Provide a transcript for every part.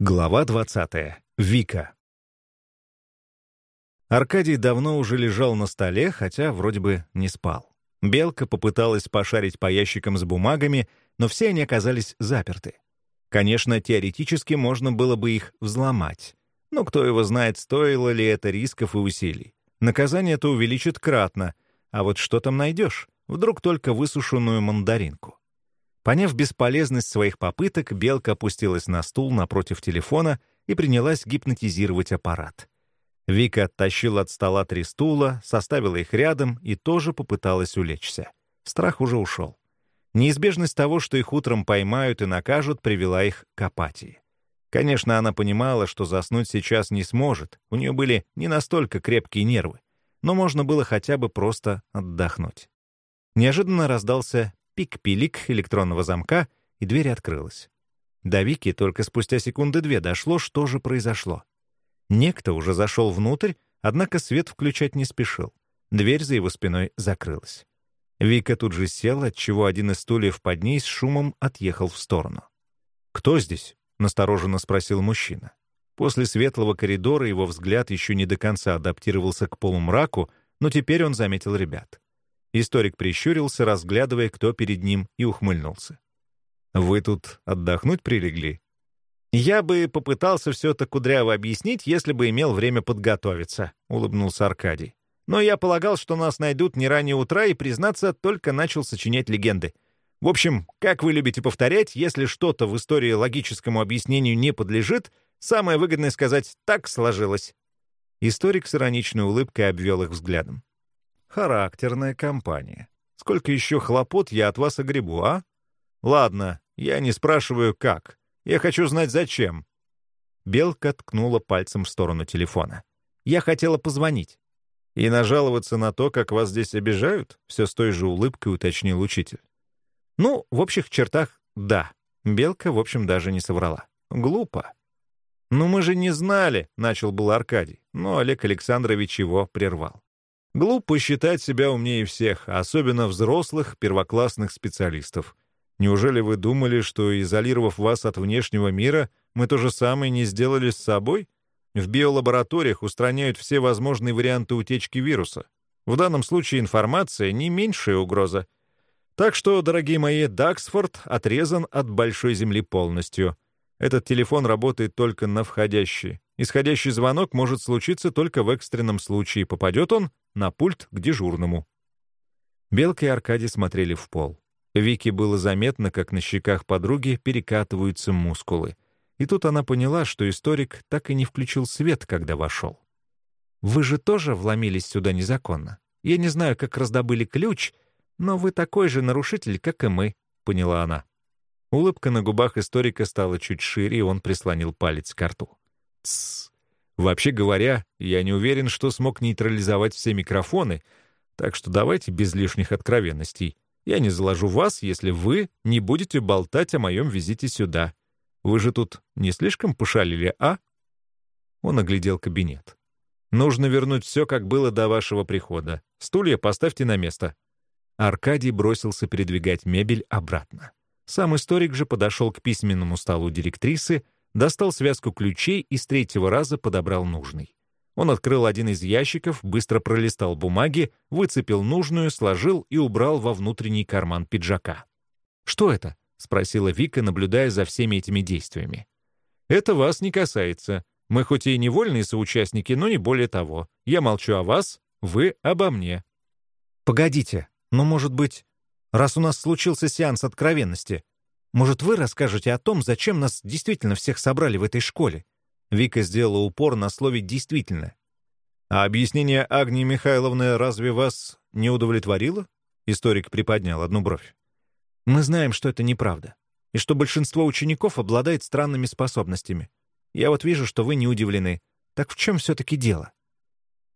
Глава 20. Вика. Аркадий давно уже лежал на столе, хотя вроде бы не спал. Белка попыталась пошарить по ящикам с бумагами, но все они оказались заперты. Конечно, теоретически можно было бы их взломать. Но кто его знает, стоило ли это рисков и усилий. Наказание это увеличит кратно, а вот что там найдешь? Вдруг только высушенную мандаринку. Поняв бесполезность своих попыток, Белка опустилась на стул напротив телефона и принялась гипнотизировать аппарат. Вика оттащила от стола три стула, составила их рядом и тоже попыталась улечься. Страх уже ушел. Неизбежность того, что их утром поймают и накажут, привела их к апатии. Конечно, она понимала, что заснуть сейчас не сможет, у нее были не настолько крепкие нервы, но можно было хотя бы просто отдохнуть. Неожиданно раздался пик-пилик электронного замка, и дверь открылась. До Вики только спустя секунды две дошло, что же произошло. Некто уже зашел внутрь, однако свет включать не спешил. Дверь за его спиной закрылась. Вика тут же села, отчего один из стульев под ней с шумом отъехал в сторону. «Кто здесь?» — настороженно спросил мужчина. После светлого коридора его взгляд еще не до конца адаптировался к полумраку, но теперь он заметил ребят. Историк прищурился, разглядывая, кто перед ним, и ухмыльнулся. «Вы тут отдохнуть прилегли?» «Я бы попытался все это кудряво объяснить, если бы имел время подготовиться», — улыбнулся Аркадий. «Но я полагал, что нас найдут не ранее утра, и, признаться, только начал сочинять легенды. В общем, как вы любите повторять, если что-то в истории логическому объяснению не подлежит, самое выгодное сказать «так сложилось». Историк с ироничной улыбкой обвел их взглядом. Характерная компания. Сколько еще хлопот я от вас огребу, а? Ладно, я не спрашиваю, как. Я хочу знать, зачем. Белка ткнула пальцем в сторону телефона. Я хотела позвонить. И нажаловаться на то, как вас здесь обижают? Все с той же улыбкой уточнил учитель. Ну, в общих чертах, да. Белка, в общем, даже не соврала. Глупо. «Ну мы же не знали», — начал был Аркадий, но Олег Александрович его прервал. Глупо считать себя умнее всех, особенно взрослых первоклассных специалистов. Неужели вы думали, что, изолировав вас от внешнего мира, мы то же самое не сделали с собой? В биолабораториях устраняют все возможные варианты утечки вируса. В данном случае информация — не меньшая угроза. Так что, дорогие мои, Даксфорд отрезан от большой земли полностью. Этот телефон работает только на входящий. Исходящий звонок может случиться только в экстренном случае. Попадет он на пульт к дежурному. Белка и Аркадий смотрели в пол. Вике было заметно, как на щеках подруги перекатываются мускулы. И тут она поняла, что историк так и не включил свет, когда вошел. «Вы же тоже вломились сюда незаконно. Я не знаю, как раздобыли ключ, но вы такой же нарушитель, как и мы», — поняла она. Улыбка на губах историка стала чуть шире, и он прислонил палец к рту. Вообще говоря, я не уверен, что смог нейтрализовать все микрофоны, так что давайте без лишних откровенностей. Я не заложу вас, если вы не будете болтать о моем визите сюда. Вы же тут не слишком пошалили, а?» Он оглядел кабинет. «Нужно вернуть все, как было до вашего прихода. Стулья поставьте на место». Аркадий бросился передвигать мебель обратно. Сам историк же подошел к письменному столу директрисы, достал связку ключей и с третьего раза подобрал нужный. Он открыл один из ящиков, быстро пролистал бумаги, выцепил нужную, сложил и убрал во внутренний карман пиджака. «Что это?» — спросила Вика, наблюдая за всеми этими действиями. «Это вас не касается. Мы хоть и невольные соучастники, но не более того. Я молчу о вас, вы обо мне». «Погодите, но, может быть, раз у нас случился сеанс откровенности, может, вы расскажете о том, зачем нас действительно всех собрали в этой школе?» Вика сделала упор на слове «действительно». «А объяснение Агнии Михайловны разве вас не удовлетворило?» Историк приподнял одну бровь. «Мы знаем, что это неправда, и что большинство учеников обладает странными способностями. Я вот вижу, что вы не удивлены. Так в чем все-таки дело?»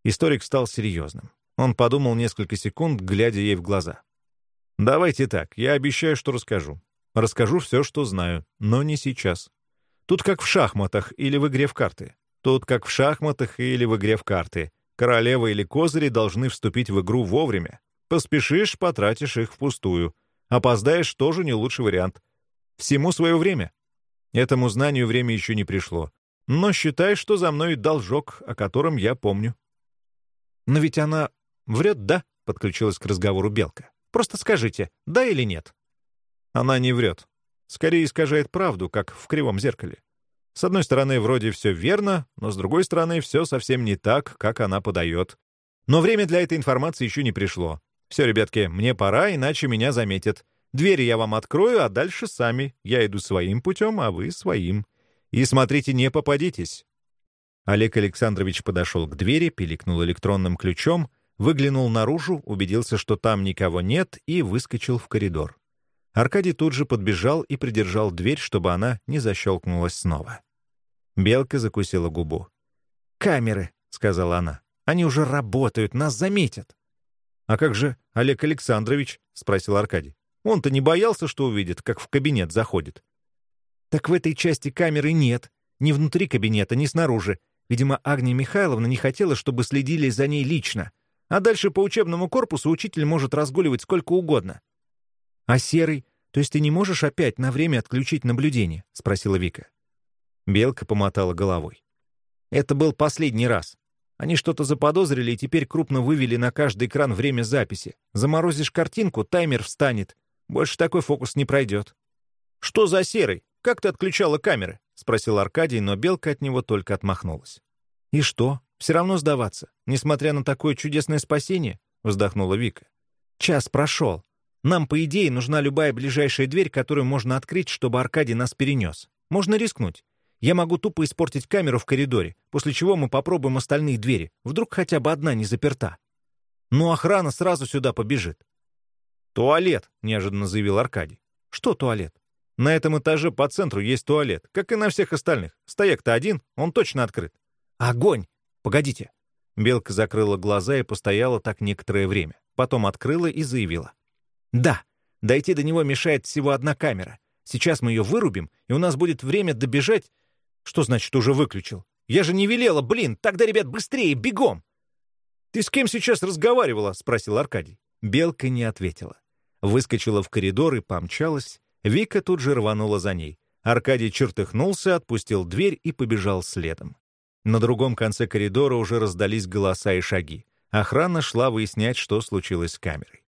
Историк стал серьезным. Он подумал несколько секунд, глядя ей в глаза. «Давайте так, я обещаю, что расскажу. Расскажу все, что знаю, но не сейчас. Тут как в шахматах или в игре в карты. Тут как в шахматах или в игре в карты. Королева или козыри должны вступить в игру вовремя. Поспешишь — потратишь их впустую. Опоздаешь — тоже не лучший вариант. Всему свое время. Этому знанию время еще не пришло. Но считай, что за мной должок, о котором я помню. Но ведь она врет, да? Подключилась к разговору Белка. Просто скажите, да или нет? Она не врет. Скорее искажает правду, как в кривом зеркале. С одной стороны, вроде все верно, но с другой стороны, все совсем не так, как она подает. Но время для этой информации еще не пришло. Все, ребятки, мне пора, иначе меня заметят. Двери я вам открою, а дальше сами. Я иду своим путем, а вы своим. И смотрите, не попадитесь». Олег Александрович подошел к двери, пиликнул электронным ключом, выглянул наружу, убедился, что там никого нет, и выскочил в коридор. Аркадий тут же подбежал и придержал дверь, чтобы она не защелкнулась снова. Белка закусила губу. «Камеры», — сказала она. «Они уже работают, нас заметят». «А как же Олег Александрович?» — спросил Аркадий. «Он-то не боялся, что увидит, как в кабинет заходит». Так в этой части камеры нет. Ни внутри кабинета, ни снаружи. Видимо, Агния Михайловна не хотела, чтобы следили за ней лично. А дальше по учебному корпусу учитель может разгуливать сколько угодно. «А серый? То есть ты не можешь опять на время отключить наблюдение?» — спросила Вика. Белка помотала головой. «Это был последний раз. Они что-то заподозрили и теперь крупно вывели на каждый экран время записи. Заморозишь картинку, таймер встанет. Больше такой фокус не пройдет». «Что за серый?» «Как ты отключала камеры?» — спросил Аркадий, но Белка от него только отмахнулась. «И что? Все равно сдаваться, несмотря на такое чудесное спасение?» — вздохнула Вика. «Час прошел. Нам, по идее, нужна любая ближайшая дверь, которую можно открыть, чтобы Аркадий нас перенес. Можно рискнуть. Я могу тупо испортить камеру в коридоре, после чего мы попробуем остальные двери. Вдруг хотя бы одна не заперта. Но охрана сразу сюда побежит». «Туалет», — неожиданно заявил Аркадий. «Что туалет?» На этом этаже по центру есть туалет, как и на всех остальных. Стояк-то один, он точно открыт. Огонь! Погодите. Белка закрыла глаза и постояла так некоторое время. Потом открыла и заявила. Да, дойти до него мешает всего одна камера. Сейчас мы ее вырубим, и у нас будет время добежать... Что значит уже выключил? Я же не велела, блин, тогда, ребят, быстрее, бегом! «Ты с кем сейчас разговаривала?» — спросил Аркадий. Белка не ответила. Выскочила в коридор и помчалась, Вика тут же рванула за ней. Аркадий чертыхнулся, отпустил дверь и побежал следом. На другом конце коридора уже раздались голоса и шаги. Охрана шла выяснять, что случилось с камерой.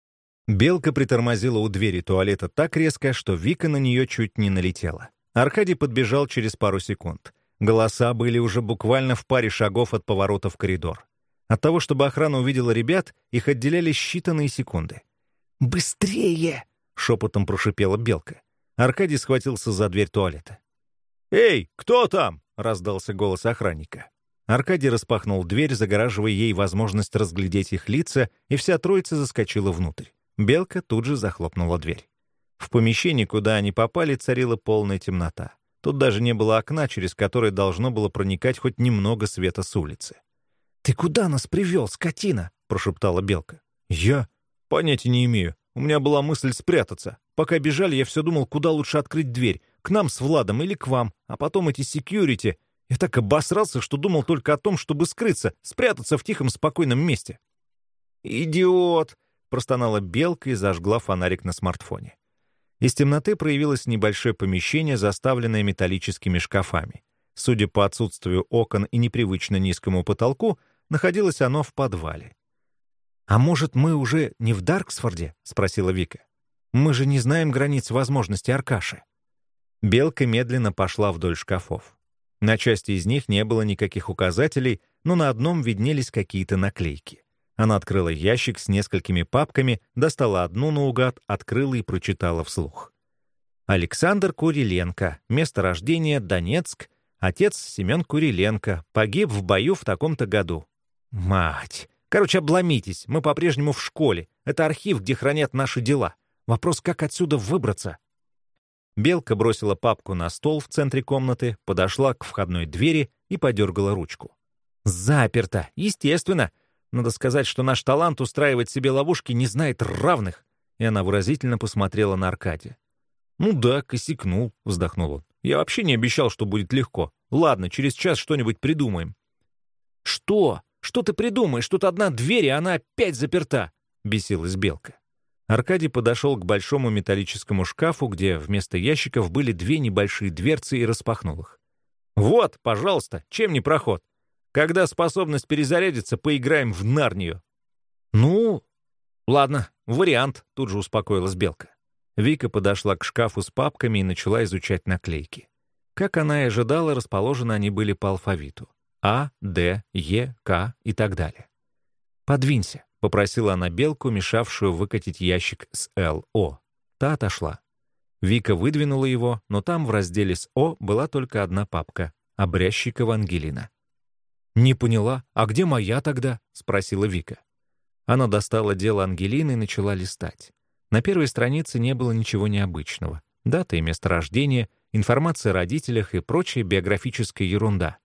Белка притормозила у двери туалета так резко, что Вика на нее чуть не налетела. Аркадий подбежал через пару секунд. Голоса были уже буквально в паре шагов от поворота в коридор. От того, чтобы охрана увидела ребят, их отделяли считанные секунды. «Быстрее!» — шепотом прошипела Белка. Аркадий схватился за дверь туалета. «Эй, кто там?» — раздался голос охранника. Аркадий распахнул дверь, загораживая ей возможность разглядеть их лица, и вся троица заскочила внутрь. Белка тут же захлопнула дверь. В помещении, куда они попали, царила полная темнота. Тут даже не было окна, через которое должно было проникать хоть немного света с улицы. «Ты куда нас привел, скотина?» — прошептала Белка. «Я? Понятия не имею. У меня была мысль спрятаться. Пока бежали, я все думал, куда лучше открыть дверь. К нам с Владом или к вам. А потом эти секьюрити. Я так обосрался, что думал только о том, чтобы скрыться, спрятаться в тихом, спокойном месте. «Идиот!» — простонала Белка и зажгла фонарик на смартфоне. Из темноты проявилось небольшое помещение, заставленное металлическими шкафами. Судя по отсутствию окон и непривычно низкому потолку, находилось оно в подвале. «А может, мы уже не в Дарксфорде?» — спросила Вика. «Мы же не знаем границ возможностей Аркаши». Белка медленно пошла вдоль шкафов. На части из них не было никаких указателей, но на одном виднелись какие-то наклейки. Она открыла ящик с несколькими папками, достала одну наугад, открыла и прочитала вслух. Александр Куриленко, место рождения Донецк, отец Семен Куриленко, погиб в бою в таком-то году. Мать! Короче, обломитесь, мы по-прежнему в школе. Это архив, где хранят наши дела. Вопрос, как отсюда выбраться?» Белка бросила папку на стол в центре комнаты, подошла к входной двери и подергала ручку. «Заперто! Естественно! Надо сказать, что наш талант устраивать себе ловушки не знает равных!» И она выразительно посмотрела на Аркадия. «Ну да, косякнул», — вздохнул он. «Я вообще не обещал, что будет легко. Ладно, через час что-нибудь придумаем». «Что?» Что ты придумаешь? Тут одна дверь, и она опять заперта!» — бесилась Белка. Аркадий подошел к большому металлическому шкафу, где вместо ящиков были две небольшие дверцы и распахнул их. «Вот, пожалуйста, чем не проход? Когда способность перезарядится, поиграем в Нарнию». «Ну, ладно, вариант», — тут же успокоилась Белка. Вика подошла к шкафу с папками и начала изучать наклейки. Как она и ожидала, расположены они были по алфавиту. А, Д, Е, К и так далее. «Подвинься», — попросила она Белку, мешавшую выкатить ящик с Л, О. Та отошла. Вика выдвинула его, но там в разделе с О была только одна папка — Обрящикова Ангелина. «Не поняла, а где моя тогда?» — спросила Вика. Она достала дело Ангелины и начала листать. На первой странице не было ничего необычного. Дата и место рождения, информация о родителях и прочая биографическая ерунда.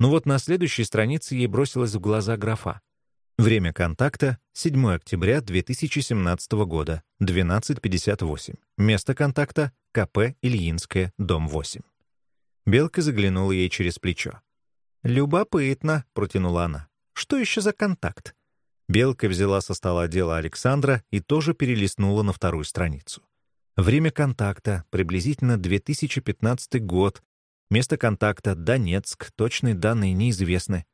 Но вот на следующей странице ей бросилась в глаза графа. Время контакта — 7 октября 2017 года, 12.58. Место контакта — КП Ильинская, дом 8. Белка заглянула ей через плечо. «Любопытно», — протянула она. «Что еще за контакт?» Белка взяла со стола дело Александра и тоже перелистнула на вторую страницу. Время контакта — приблизительно 2015 год. Место контакта — Донецк, точные данные неизвестны.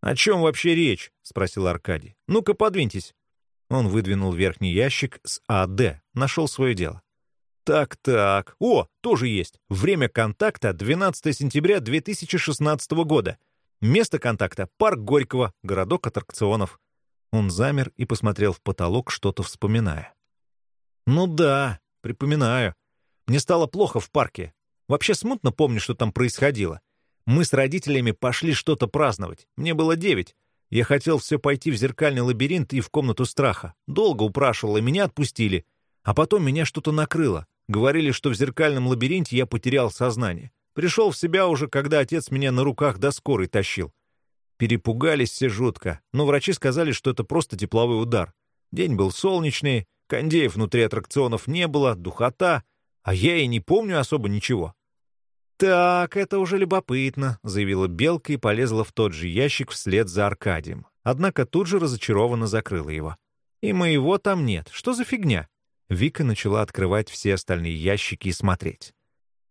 «О чем вообще речь?» — спросил Аркадий. «Ну-ка, подвиньтесь». Он выдвинул верхний ящик с АД, нашел свое дело. «Так-так. О, тоже есть. Время контакта — 12 сентября 2016 года. Место контакта — парк Горького, городок аттракционов». Он замер и посмотрел в потолок, что-то вспоминая. «Ну да, припоминаю. Мне стало плохо в парке. Вообще смутно помню, что там происходило. Мы с родителями пошли что-то праздновать. Мне было девять. Я хотел все пойти в зеркальный лабиринт и в комнату страха. Долго упрашивал, и меня отпустили. А потом меня что-то накрыло. Говорили, что в зеркальном лабиринте я потерял сознание. Пришел в себя уже, когда отец меня на руках до скорой тащил. Перепугались все жутко, но врачи сказали, что это просто тепловой удар. День был солнечный, кондеев внутри аттракционов не было, духота, а я и не помню особо ничего. «Так, это уже любопытно», — заявила Белка и полезла в тот же ящик вслед за Аркадием. Однако тут же разочарованно закрыла его. «И моего там нет. Что за фигня?» Вика начала открывать все остальные ящики и смотреть.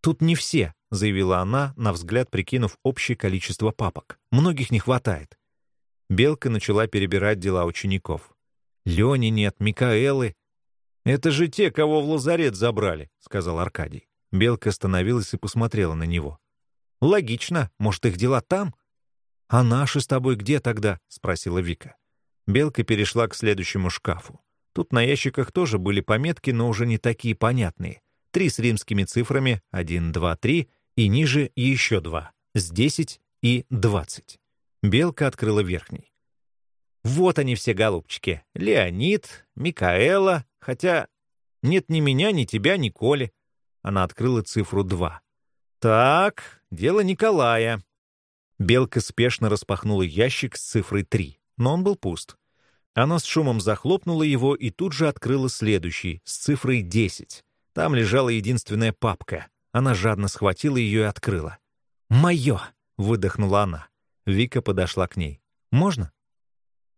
«Тут не все», — заявила она, на взгляд прикинув общее количество папок. «Многих не хватает». Белка начала перебирать дела учеников. «Лёни нет, Микаэлы». «Это же те, кого в лазарет забрали», — сказал Аркадий. Белка остановилась и посмотрела на него. «Логично. Может, их дела там?» «А наши с тобой где тогда?» — спросила Вика. Белка перешла к следующему шкафу. Тут на ящиках тоже были пометки, но уже не такие понятные. Три с римскими цифрами — 1, 2, 3, и ниже еще два — с 10 и 20. Белка открыла верхний. «Вот они все, голубчики. Леонид, Микаэла, хотя нет ни меня, ни тебя, ни Коли. Она открыла цифру 2. «Так, дело Николая». Белка спешно распахнула ящик с цифрой 3, но он был пуст. Она с шумом захлопнула его и тут же открыла следующий, с цифрой 10. Там лежала единственная папка. Она жадно схватила ее и открыла. «Мое!» — выдохнула она. Вика подошла к ней. «Можно?»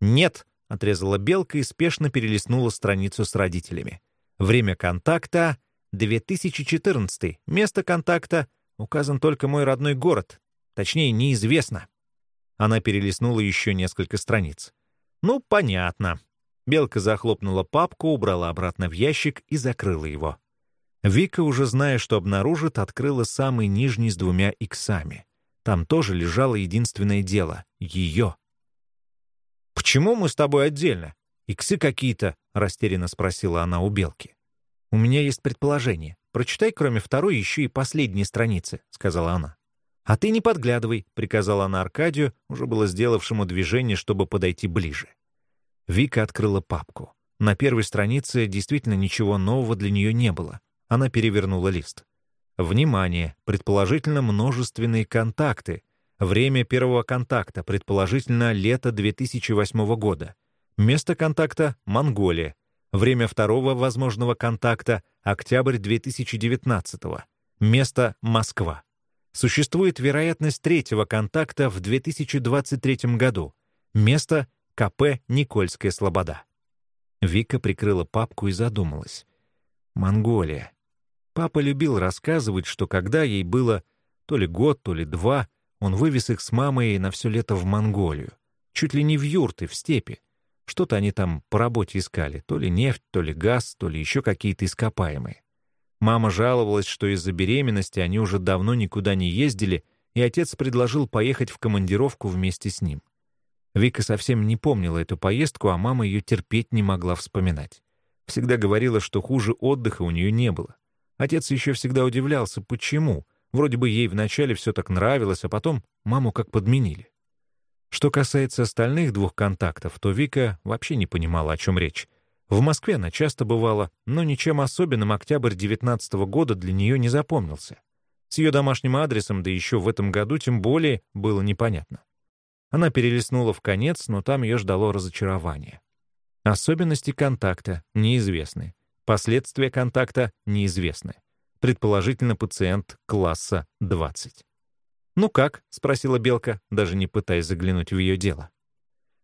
«Нет», — отрезала Белка и спешно перелистнула страницу с родителями. «Время контакта 2014. Место контакта. Указан только мой родной город. Точнее, неизвестно. Она перелистнула еще несколько страниц. Ну, понятно. Белка захлопнула папку, убрала обратно в ящик и закрыла его. Вика, уже зная, что обнаружит, открыла самый нижний с двумя иксами. Там тоже лежало единственное дело — ее. «Почему мы с тобой отдельно? Иксы какие-то?» — растерянно спросила она у Белки. «У меня есть предположение. Прочитай, кроме второй, еще и последние страницы», — сказала она. «А ты не подглядывай», — приказала она Аркадию, уже было сделавшему движение, чтобы подойти ближе. Вика открыла папку. На первой странице действительно ничего нового для нее не было. Она перевернула лист. Внимание! Предположительно, множественные контакты. Время первого контакта, предположительно, лето 2008 года. Место контакта — Монголия. Время второго возможного контакта — октябрь 2019 Место — Москва. Существует вероятность третьего контакта в 2023 году. Место — КП «Никольская слобода». Вика прикрыла папку и задумалась. Монголия. Папа любил рассказывать, что когда ей было то ли год, то ли два, он вывез их с мамой на все лето в Монголию. Чуть ли не в юрты, в степи. Что-то они там по работе искали. То ли нефть, то ли газ, то ли еще какие-то ископаемые. Мама жаловалась, что из-за беременности они уже давно никуда не ездили, и отец предложил поехать в командировку вместе с ним. Вика совсем не помнила эту поездку, а мама ее терпеть не могла вспоминать. Всегда говорила, что хуже отдыха у нее не было. Отец еще всегда удивлялся, почему. Вроде бы ей вначале все так нравилось, а потом маму как подменили. Что касается остальных двух контактов, то Вика вообще не понимала, о чем речь. В Москве она часто бывала, но ничем особенным октябрь 19 -го года для нее не запомнился. С ее домашним адресом, да еще в этом году, тем более, было непонятно. Она перелистнула в конец, но там ее ждало разочарование. Особенности контакта неизвестны. Последствия контакта неизвестны. Предположительно, пациент класса 20. «Ну как?» — спросила Белка, даже не пытаясь заглянуть в ее дело.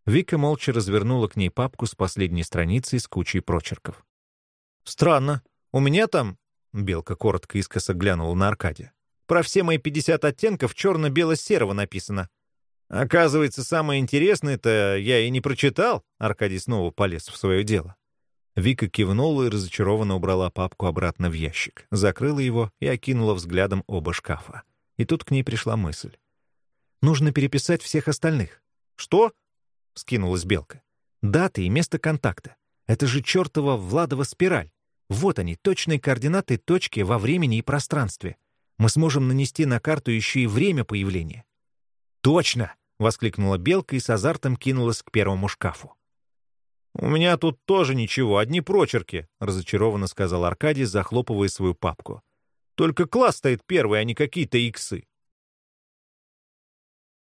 Вика молча развернула к ней папку с последней страницей с кучей прочерков. «Странно. У меня там...» — Белка коротко искоса глянула на Аркадия. «Про все мои 50 оттенков черно-бело-серого написано». «Оказывается, самое интересное-то я и не прочитал», — Аркадий снова полез в свое дело. Вика кивнула и разочарованно убрала папку обратно в ящик, закрыла его и окинула взглядом оба шкафа. И тут к ней пришла мысль. «Нужно переписать всех остальных». «Что?» — скинулась Белка. «Даты и место контакта. Это же чертова Владова спираль. Вот они, точные координаты точки во времени и пространстве. Мы сможем нанести на карту еще и время появления». «Точно!» — воскликнула Белка и с азартом кинулась к первому шкафу. «У меня тут тоже ничего, одни прочерки», — разочарованно сказал Аркадий, захлопывая свою папку. Только класс стоит первый, а не какие-то иксы.